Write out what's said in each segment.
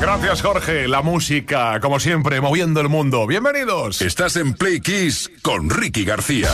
Gracias, Jorge. La música, como siempre, moviendo el mundo. Bienvenidos. Estás en Play Kiss con Ricky García.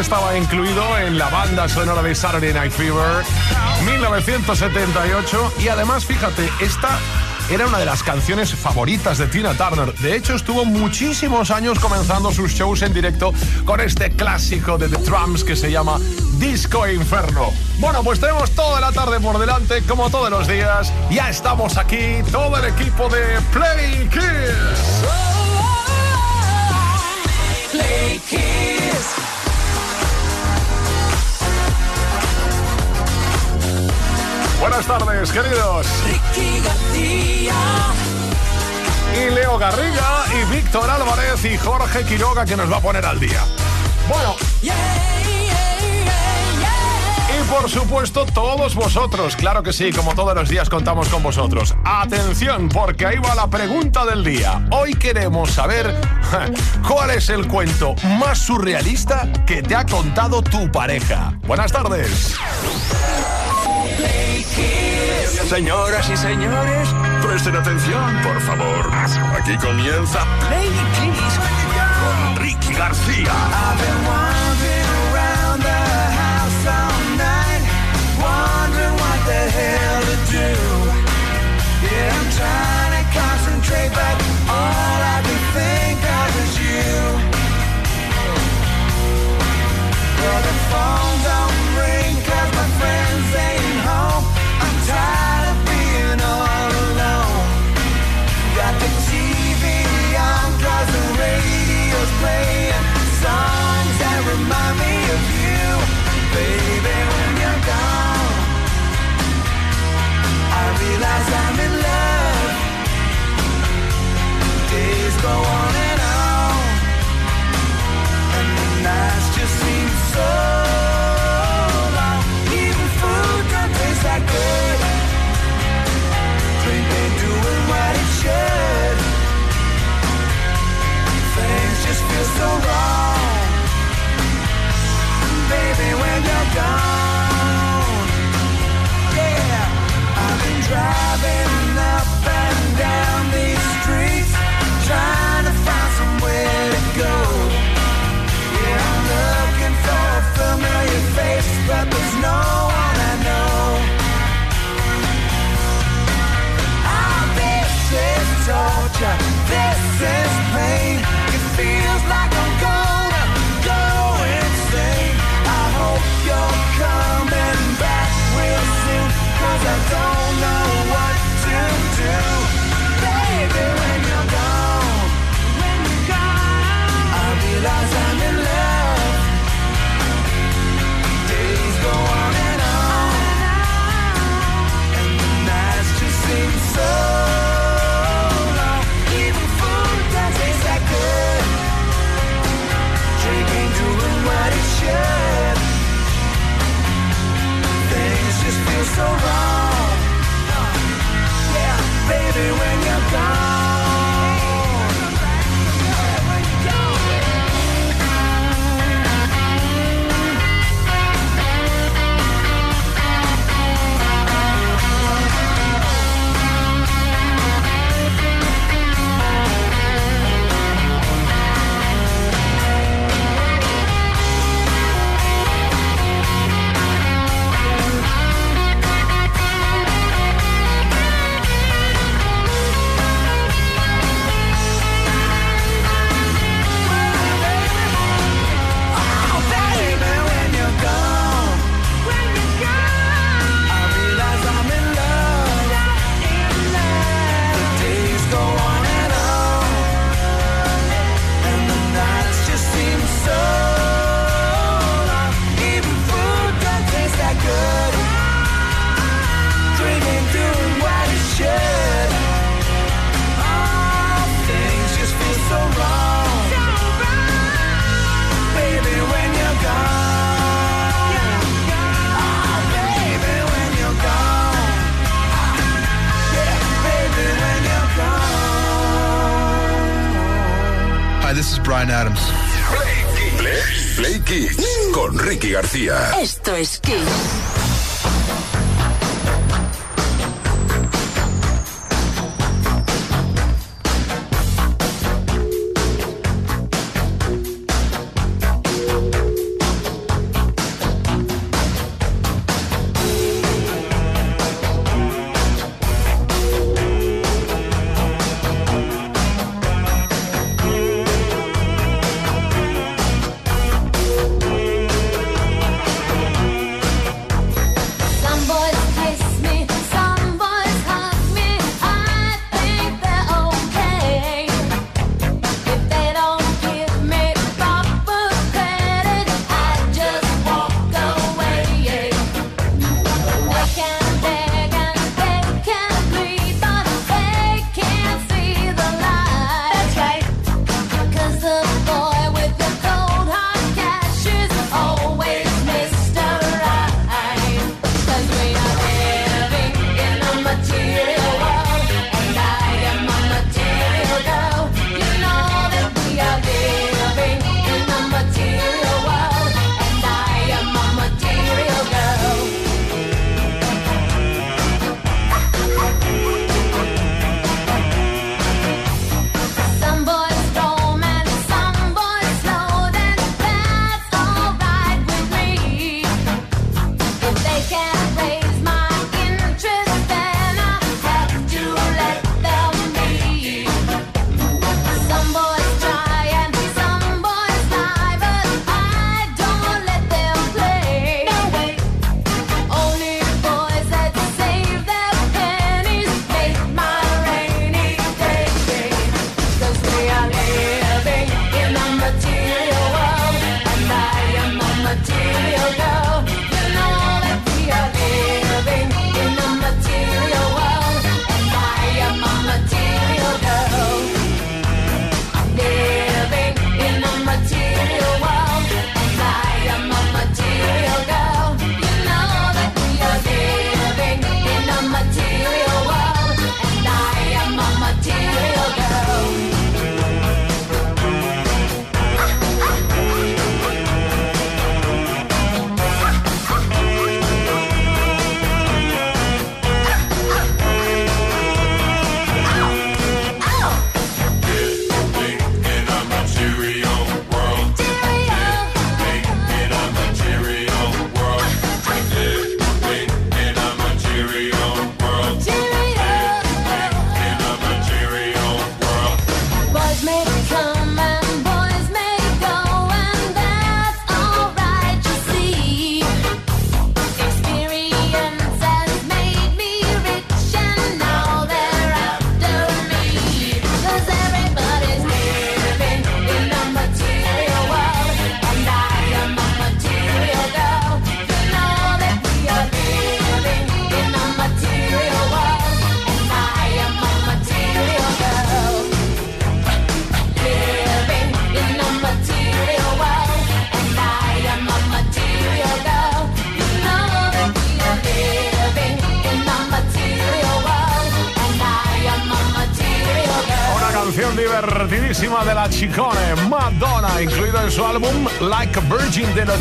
Estaba incluido en la banda sonora de Saturday Night Fever 1978 y además fíjate, esta era una de las canciones favoritas de Tina Turner. De hecho, estuvo muchísimos años comenzando sus shows en directo con este clásico de The Trumps que se llama Disco Inferno. Bueno, pues tenemos toda la tarde por delante, como todos los días. Ya estamos aquí, todo el equipo de Play. Play Kiss. Buenas tardes, queridos. Y Leo Garriga, y Víctor Álvarez, y Jorge Quiroga, que nos va a poner al día. Bueno. Y por supuesto, todos vosotros. Claro que sí, como todos los días contamos con vosotros. Atención, porque ahí va la pregunta del día. Hoy queremos saber cuál es el cuento más surrealista que te ha contado tu pareja. Buenas tardes. Señoras y señores, presten atención, por favor. Aquí comienza Play Kiss con Ricky García. Hell to do. I'm trying to concentrate, go on es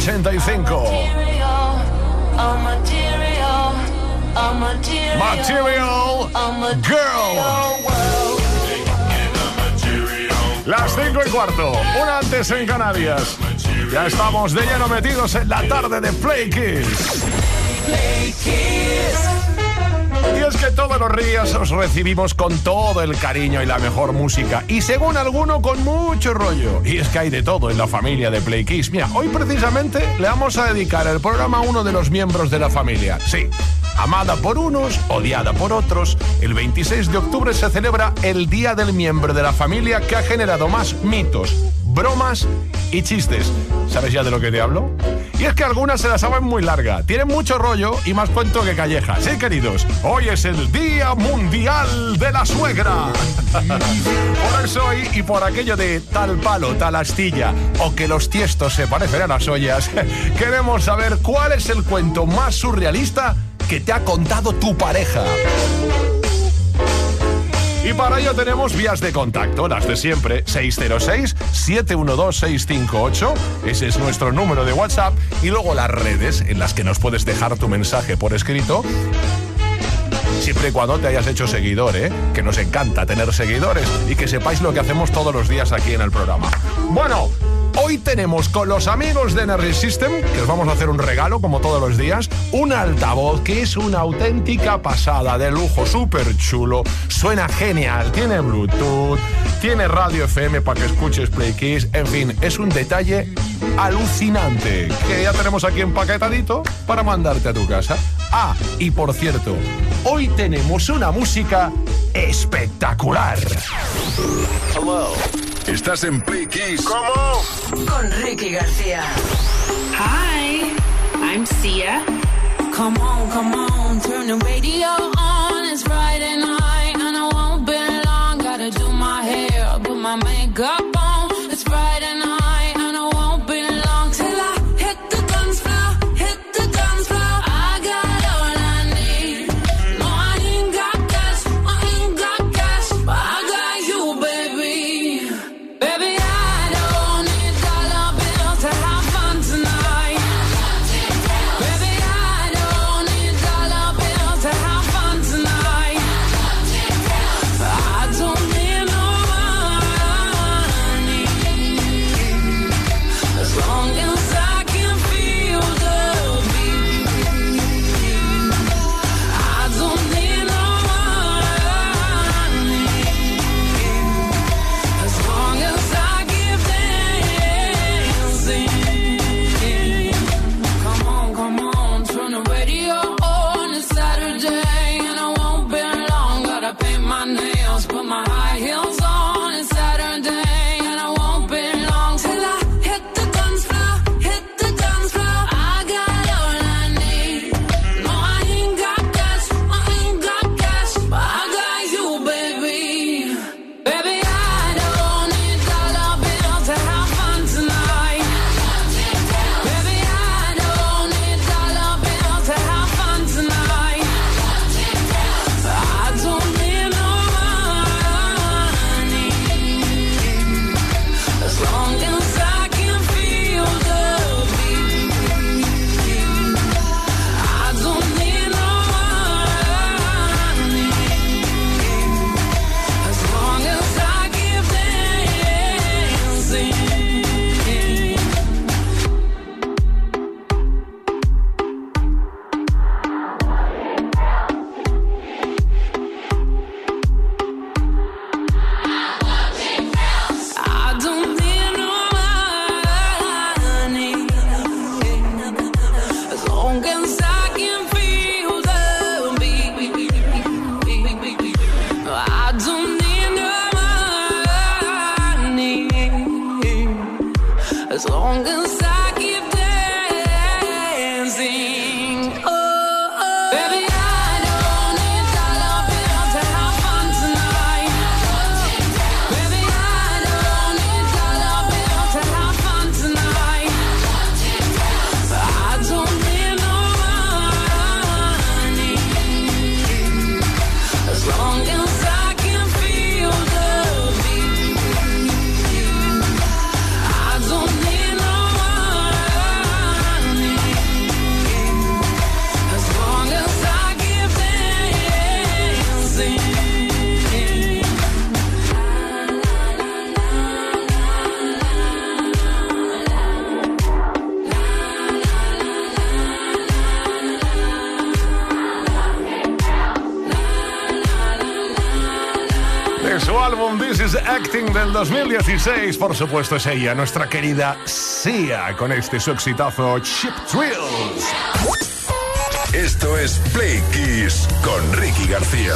85. Material Girl. Las 5 y cuarto, una antes en Canarias. Ya estamos de lleno metidos en la tarde de Play Kiss. Play Kiss. Todos los días os recibimos con todo el cariño y la mejor música. Y según alguno, con mucho rollo. Y es que hay de todo en la familia de Play Kiss. Mira, hoy precisamente le vamos a dedicar el programa a uno de los miembros de la familia. Sí. Amada por unos, odiada por otros, el 26 de octubre se celebra el Día del Miembro de la Familia que ha generado más mitos, bromas y chistes. ¿Sabes ya de lo que te hablo? Y es que algunas se las saben muy larga, tienen mucho rollo y más cuento que calleja. Sí, queridos, hoy es el Día Mundial de la Suegra. por eso hoy y por aquello de tal palo, tal astilla, o que los tiestos se parecen a las ollas, queremos saber cuál es el cuento más surrealista que te ha contado tu pareja. Y para ello tenemos vías de contacto, las de siempre, 606-712-658, ese es nuestro número de WhatsApp, y luego las redes en las que nos puedes dejar tu mensaje por escrito siempre y cuando te hayas hecho seguidor, ¿eh? que nos encanta tener seguidores y que sepáis lo que hacemos todos los días aquí en el programa. Bueno, Hoy tenemos con los amigos de Energy System, que os vamos a hacer un regalo como todos los días, un altavoz que es una auténtica pasada de lujo, súper chulo, suena genial, tiene Bluetooth, tiene radio FM para que escuches Play Kiss, en fin, es un detalle alucinante que ya tenemos aquí empaquetadito para mandarte a tu casa. Ah, y por cierto, hoy tenemos una música espectacular. Hello. Estás en Play Kiss. ¿Cómo? Con Ricky García. Hi, I'm Sia. Come on, come on, turn the radio on. It's Friday night 2016, por supuesto es ella, nuestra querida Sia, con este su exitazo Chip Thrills. Esto es Play Kiss con Ricky García.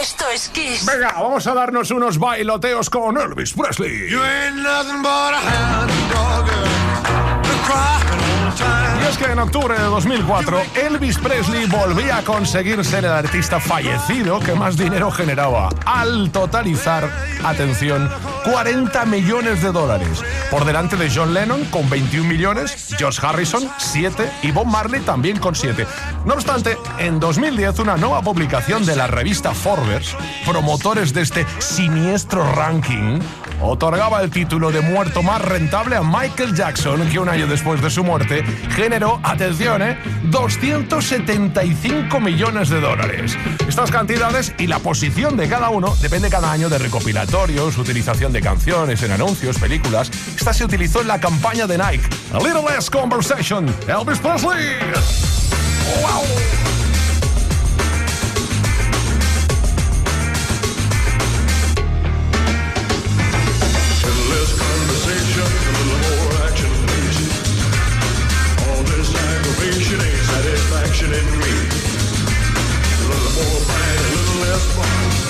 Esto es Kiss. Venga, vamos a darnos unos bailoteos con Elvis Presley. You ain't nothing but a hound dog, es que en octubre de 2004 Elvis Presley volvía a conseguir ser el artista fallecido que más dinero generaba, al totalizar, atención, 40 millones de dólares. Por delante de John Lennon con 21 millones, George Harrison 7 y Bob Marley también con 7. No obstante, en 2010 una nueva publicación de la revista Forbes, promotores de este siniestro ranking, otorgaba el título de muerto más rentable a Michael Jackson, que un año después de su muerte generó, atención, ¿eh? 275 millones de dólares. Estas cantidades y la posición de cada uno depende cada año de recopilatorios, utilización de canciones en anuncios, películas. Esta se utilizó en la campaña de Nike. A Little Less Conversation, Elvis Presley. ¡Wow! Satisfaction in me. A little more fight, a little less fun.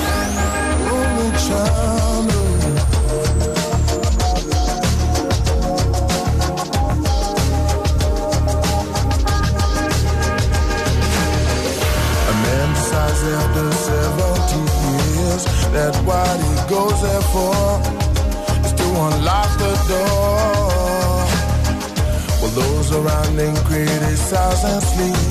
hours of sleep.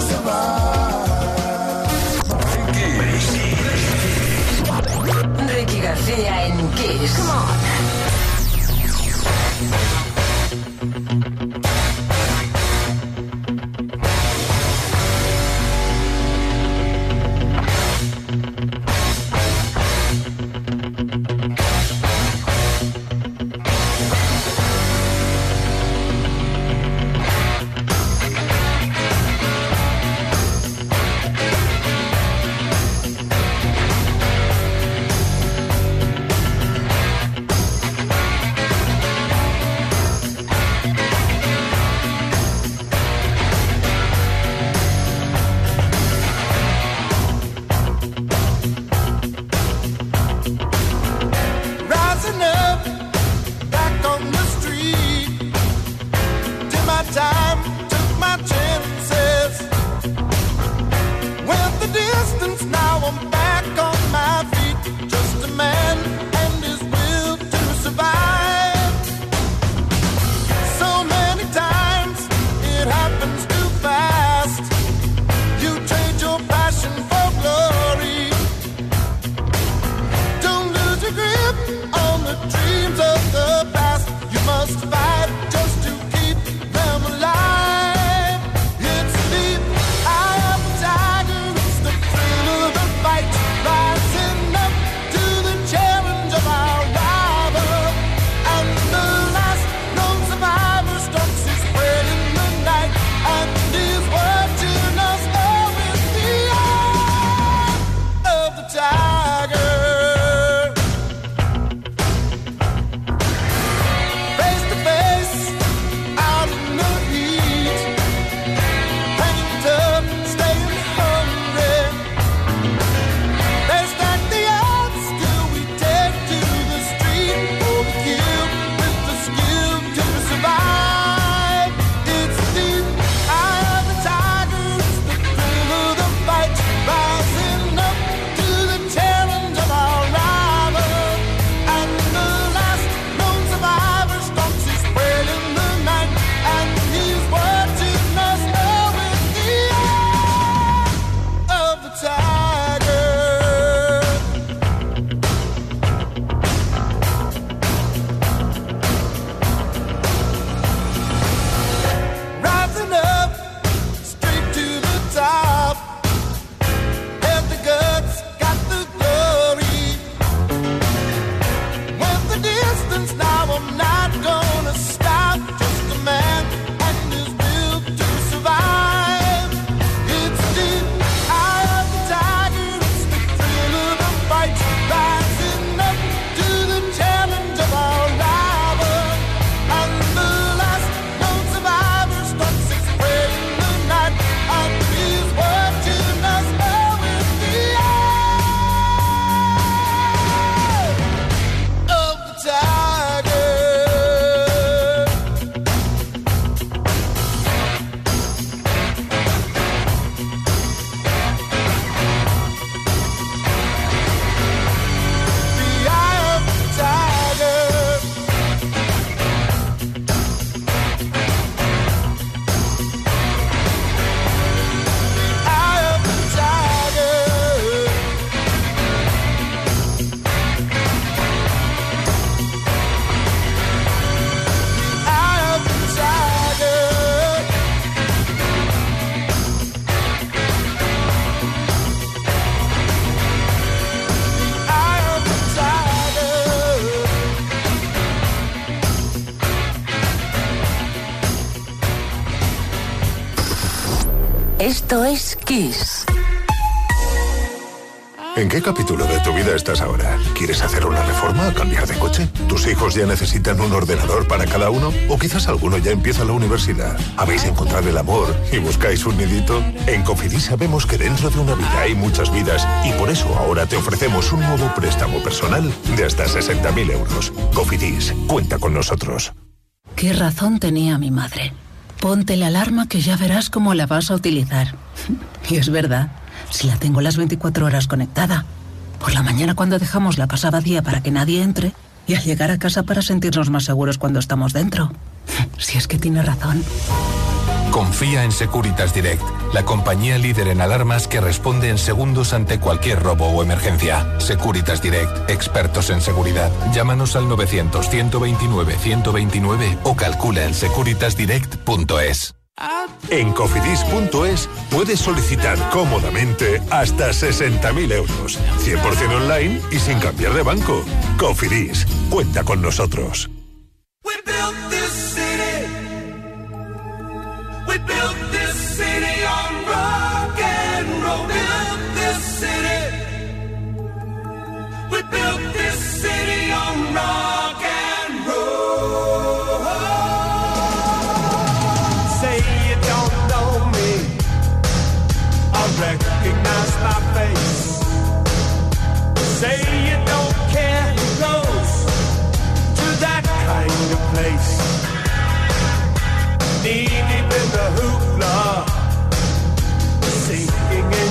Survive. Ricky García en Kiss. Come on. Kiss. ¿En qué capítulo de tu vida estás ahora? ¿Quieres hacer una reforma o cambiar de coche? ¿Tus hijos ya necesitan un ordenador para cada uno? ¿O quizás alguno ya empieza la universidad? ¿Habéis encontrado el amor y buscáis un nidito? En Cofidis sabemos que dentro de una vida hay muchas vidas y por eso ahora te ofrecemos un nuevo préstamo personal de hasta 60.000 euros. Cofidis, cuenta con nosotros. ¿Qué razón tenía mi madre? Ponte la alarma que ya verás cómo la vas a utilizar. Y es verdad, si la tengo las 24 horas conectada. Por la mañana cuando dejamos la casa vacía para que nadie entre y al llegar a casa para sentirnos más seguros cuando estamos dentro. Si es que tiene razón. Confía en Securitas Direct, la compañía líder en alarmas que responde en segundos ante cualquier robo o emergencia. Securitas Direct, expertos en seguridad. Llámanos al 900-129-129 o calcula en securitasdirect.es. En cofidis.es puedes solicitar cómodamente hasta 60.000 euros, 100% online y sin cambiar de banco. Cofidis, cuenta con nosotros.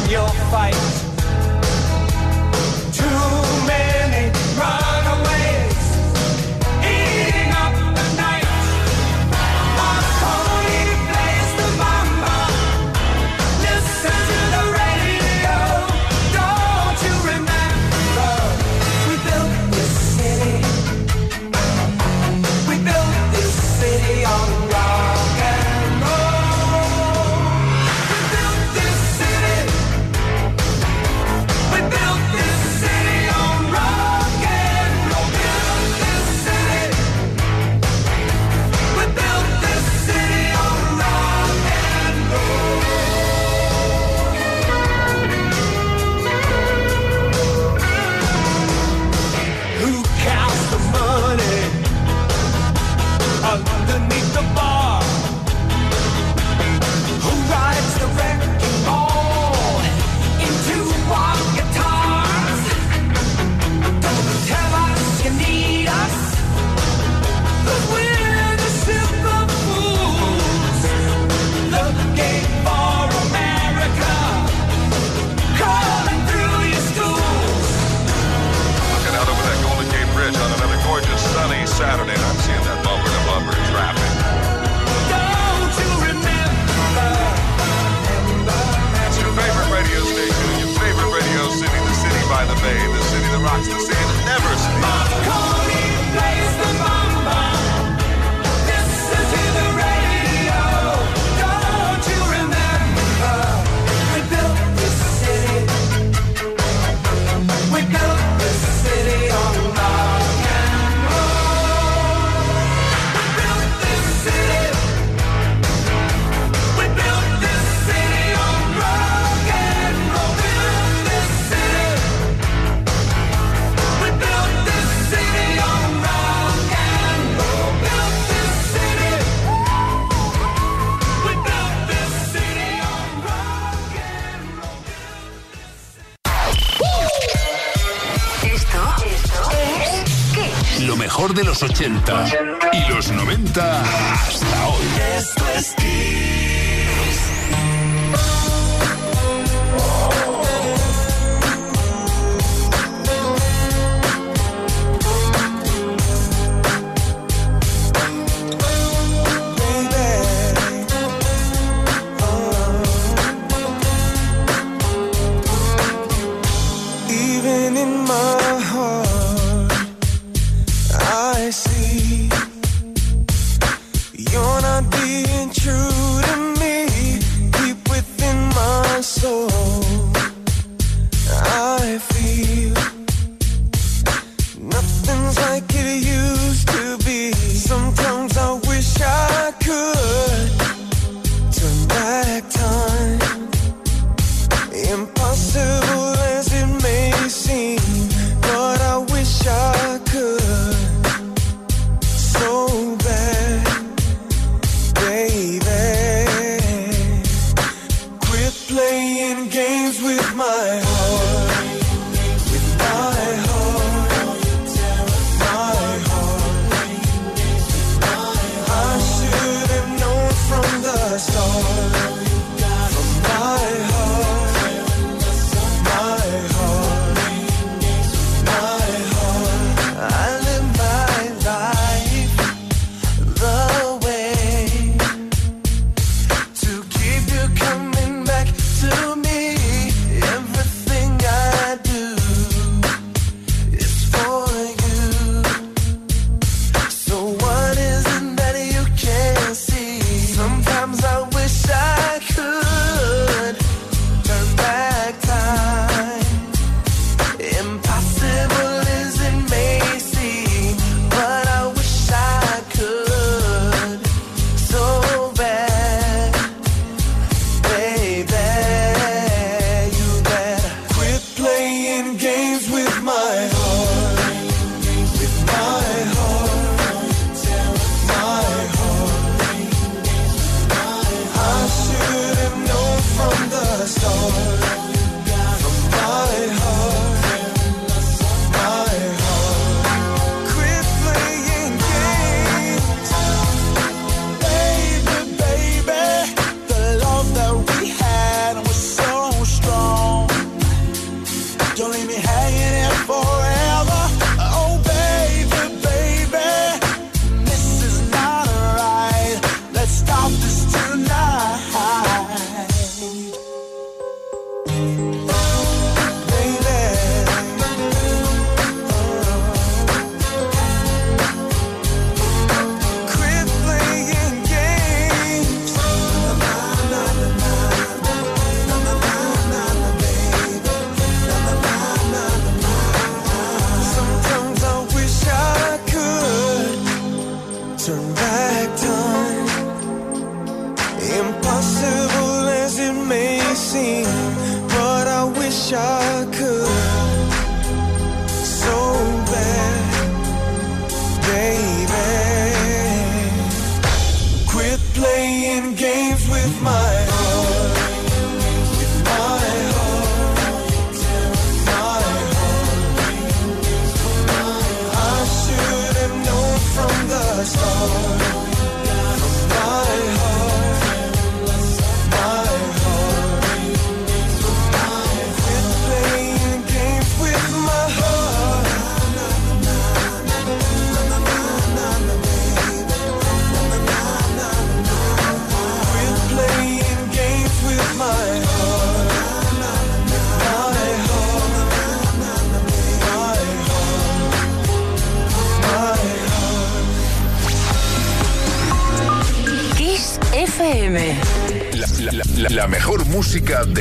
Your fight.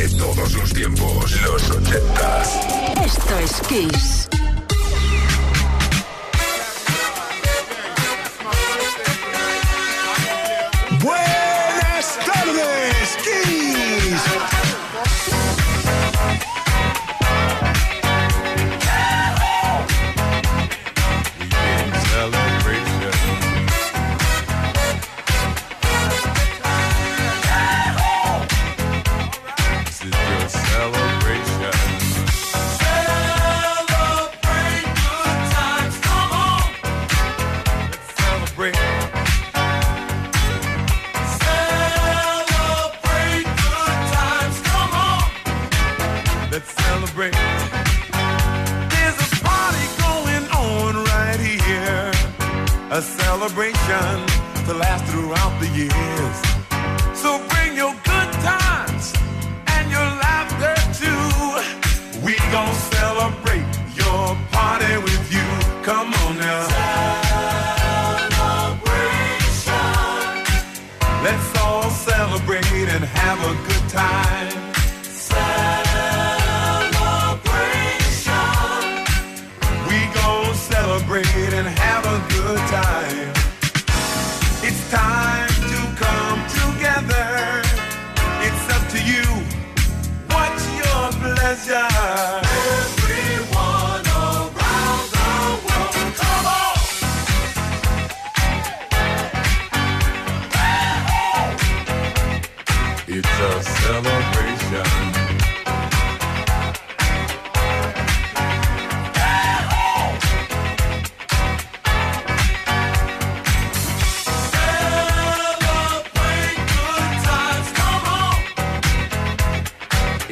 De todos los tiempos. Los 80. Esto es Kiss.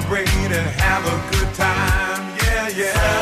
Celebrate and have a good time. Yeah, yeah.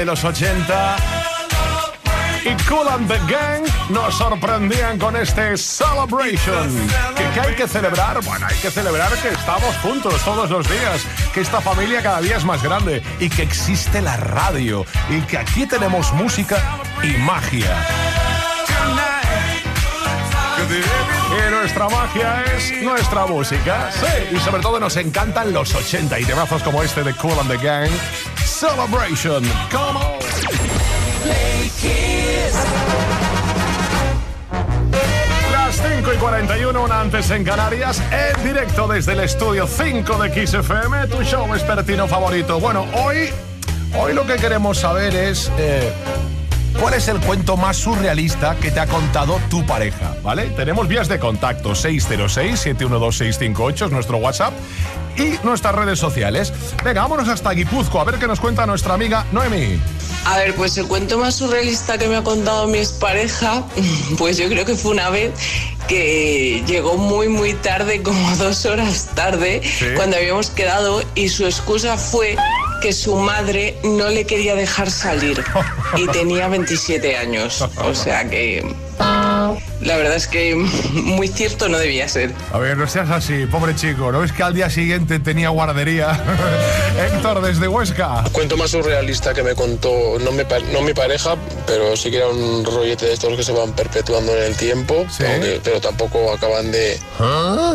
De los 80 y Cool and the Gang nos sorprendían con este Celebration. ¿Que, hay que celebrar? Bueno, hay que celebrar que estamos juntos todos los días, que esta familia cada día es más grande y que existe la radio y que aquí tenemos música y magia. Y nuestra magia es nuestra música. Sí, y sobre todo nos encantan los 80 y temazos como este de Cool and the Gang. Celebration. Come on. Las 5 y 41, una antes en Canarias, en directo desde el estudio 5 de Kiss FM, tu show vespertino favorito. Bueno, hoy, hoy lo que queremos saber es. eh, ¿Cuál es el cuento más surrealista que te ha contado tu pareja? ¿Vale? Tenemos vías de contacto 606-712-658 es nuestro WhatsApp y nuestras redes sociales. Venga, vámonos hasta Guipúzcoa a ver qué nos cuenta nuestra amiga Noemi. A ver, pues el cuento más surrealista que me ha contado mi expareja, pues yo creo que fue una vez que llegó muy muy tarde, como dos horas tarde, cuando habíamos quedado y su excusa fue que su madre no le quería dejar salir y tenía 27 años. O sea que la verdad es que muy cierto no debía ser. A ver, no seas así, pobre chico. ¿No es que al día siguiente tenía guardería? Héctor, desde Huesca. Cuento más surrealista que me contó, no no mi pareja, pero sí que era un rollete de estos que se van perpetuando en el tiempo, aunque- pero tampoco acaban de,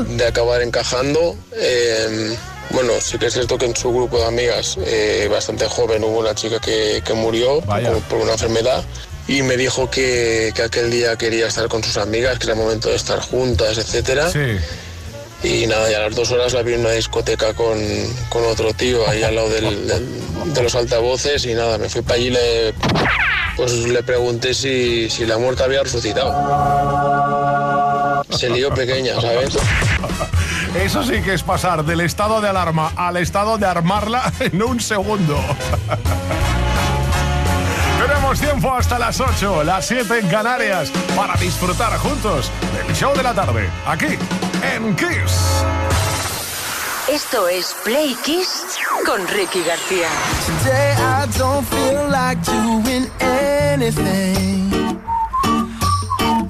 de acabar encajando. Eh, bueno, sí que es cierto que en su grupo de amigas, eh, bastante joven, hubo una chica que, que murió por, por una enfermedad y me dijo que, que aquel día quería estar con sus amigas, que era el momento de estar juntas, etcétera. Y nada, y a las dos horas la vi en una discoteca con, con otro tío ahí al lado del- del- de los altavoces y nada, me fui para allí y le, pues le pregunté si, si la muerte había resucitado. Se lió pequeña, ¿sabes? Eso sí que es pasar del estado de alarma al estado de armarla en un segundo. Tenemos tiempo hasta las 8, las 7 en Canarias, para disfrutar juntos del show de la tarde, aquí en Kiss. Esto es Play Kiss con Ricky García. Today I don't feel like doing anything.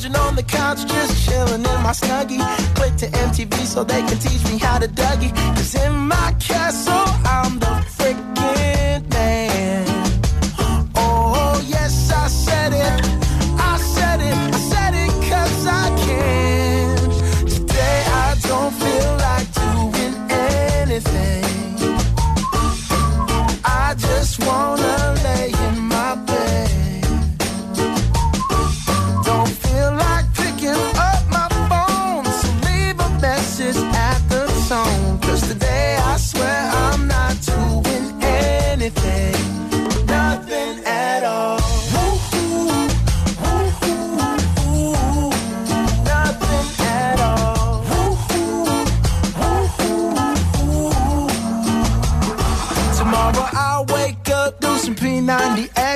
Lounging on the couch, just chilling in my snuggie. Click to MTV so they can teach me how to Dougie. Cause in my castle, I'm the freaking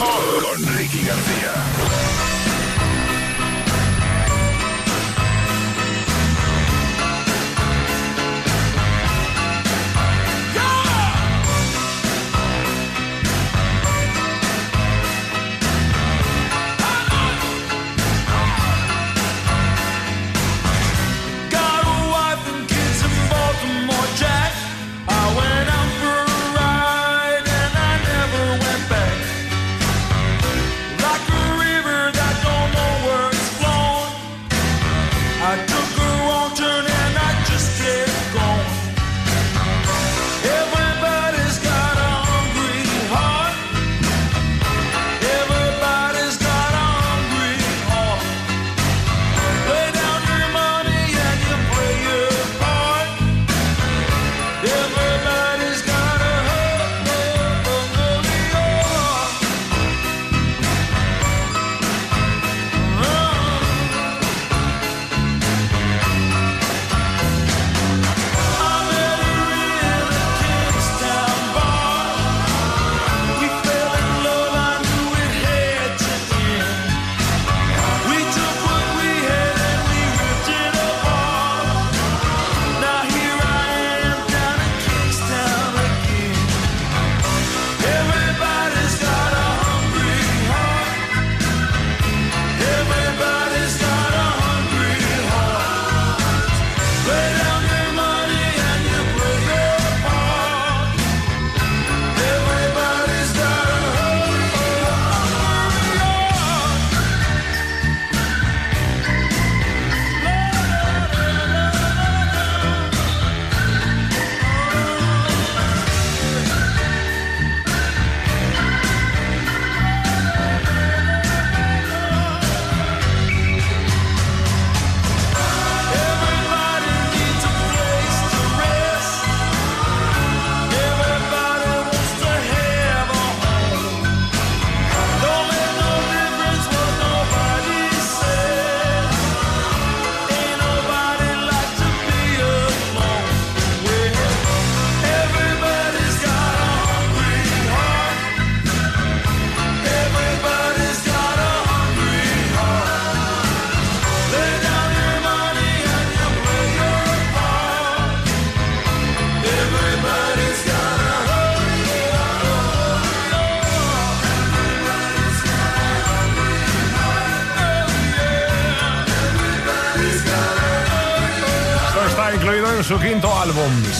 Con Ricky García.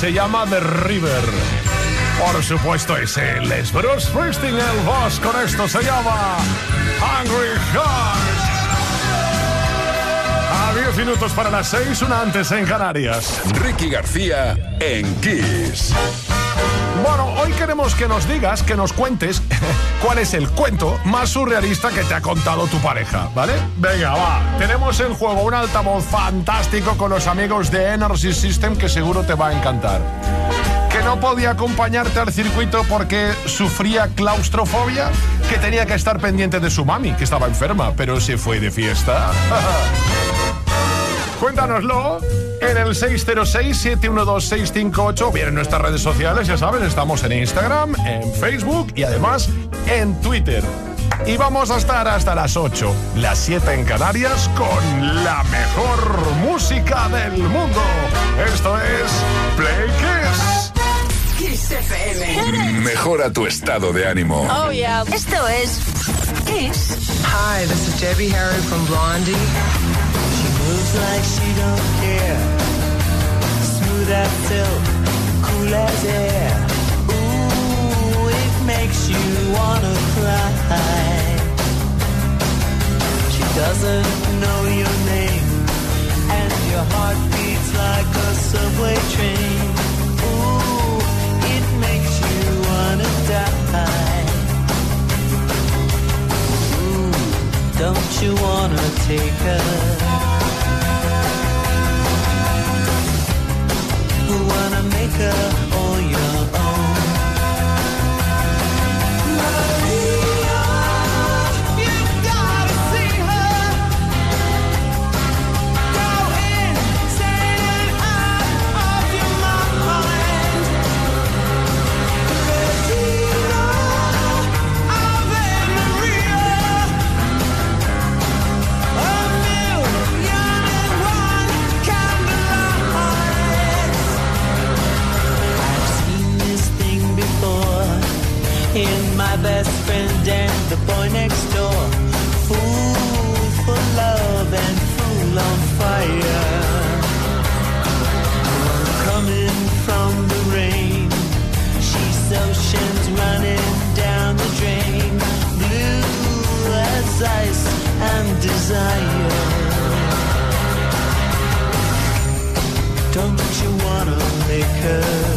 Se llama The River. Por supuesto es él, es Bruce Springsteen, el boss. Con esto se llama Hungry Heart. A 10 minutos para las 6, una antes en Canarias. Ricky García en Kiss. Bueno, queremos que nos digas, que nos cuentes cuál es el cuento más surrealista que te ha contado tu pareja, ¿vale? Venga, va. Tenemos en juego un altavoz fantástico con los amigos de Energy System que seguro te va a encantar. Que no podía acompañarte al circuito porque sufría claustrofobia, que tenía que estar pendiente de su mami, que estaba enferma, pero se fue de fiesta. Cuéntanoslo en el 606-712-658, bien en nuestras redes sociales, ya sabes, estamos en Instagram, en Facebook y además en Twitter. Y vamos a estar hasta las 8, las 7 en Canarias, con la mejor música del mundo. Esto es Play Kiss. Kiss FM. Mejora tu estado de ánimo. Oh, yeah. Esto es Kiss. Hi, this is Debbie Harry from Blondie. She like she don't care. Smooth as silk, cool as air. Ooh, it makes you wanna cry. She doesn't know your name, and your heart beats like a subway train. Ooh, it makes you wanna die. Ooh, don't you wanna take her? Wanna make her all your next door. Fool for love and fool on fire. Coming from the rain, she's oceans running down the drain. Blue as ice and desire. Don't you wanna make her?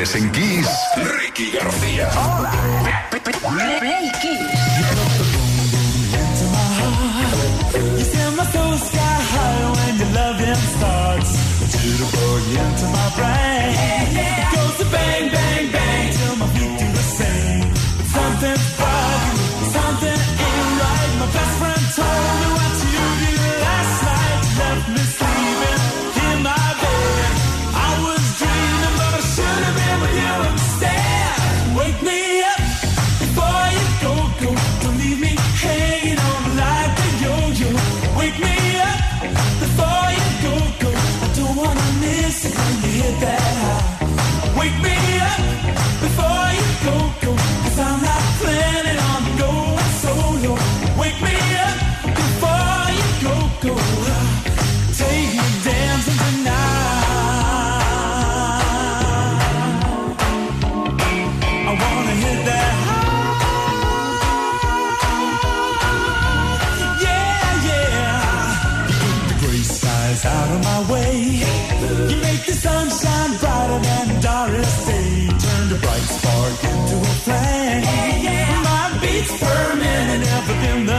tardes en Kiss, Ricky García. never been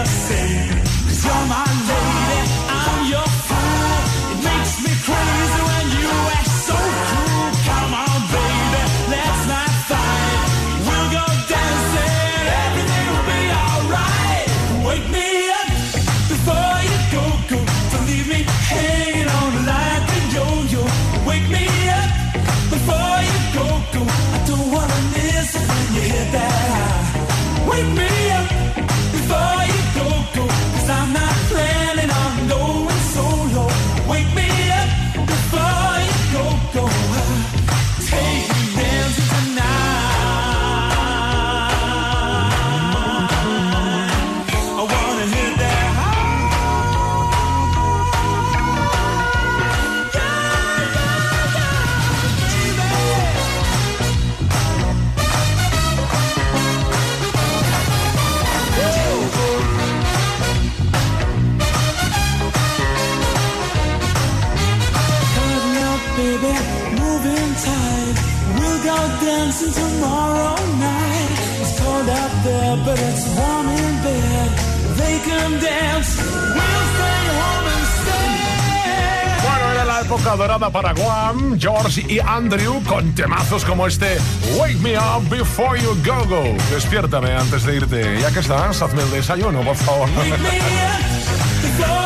para Guam, George y Andrew con temazos como este Wake Me Up Before You Go Go. Despiértame antes de irte. Ya que estás, hazme el desayuno, por favor.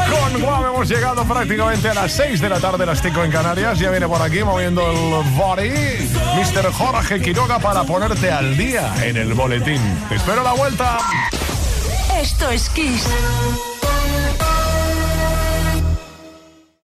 Con Guam hemos llegado prácticamente a las 6 de la tarde, las 5 en Canarias. Ya viene por aquí moviendo el body Mr. Jorge Quiroga para ponerte al día en el boletín. Te espero la vuelta. Esto es Kiss.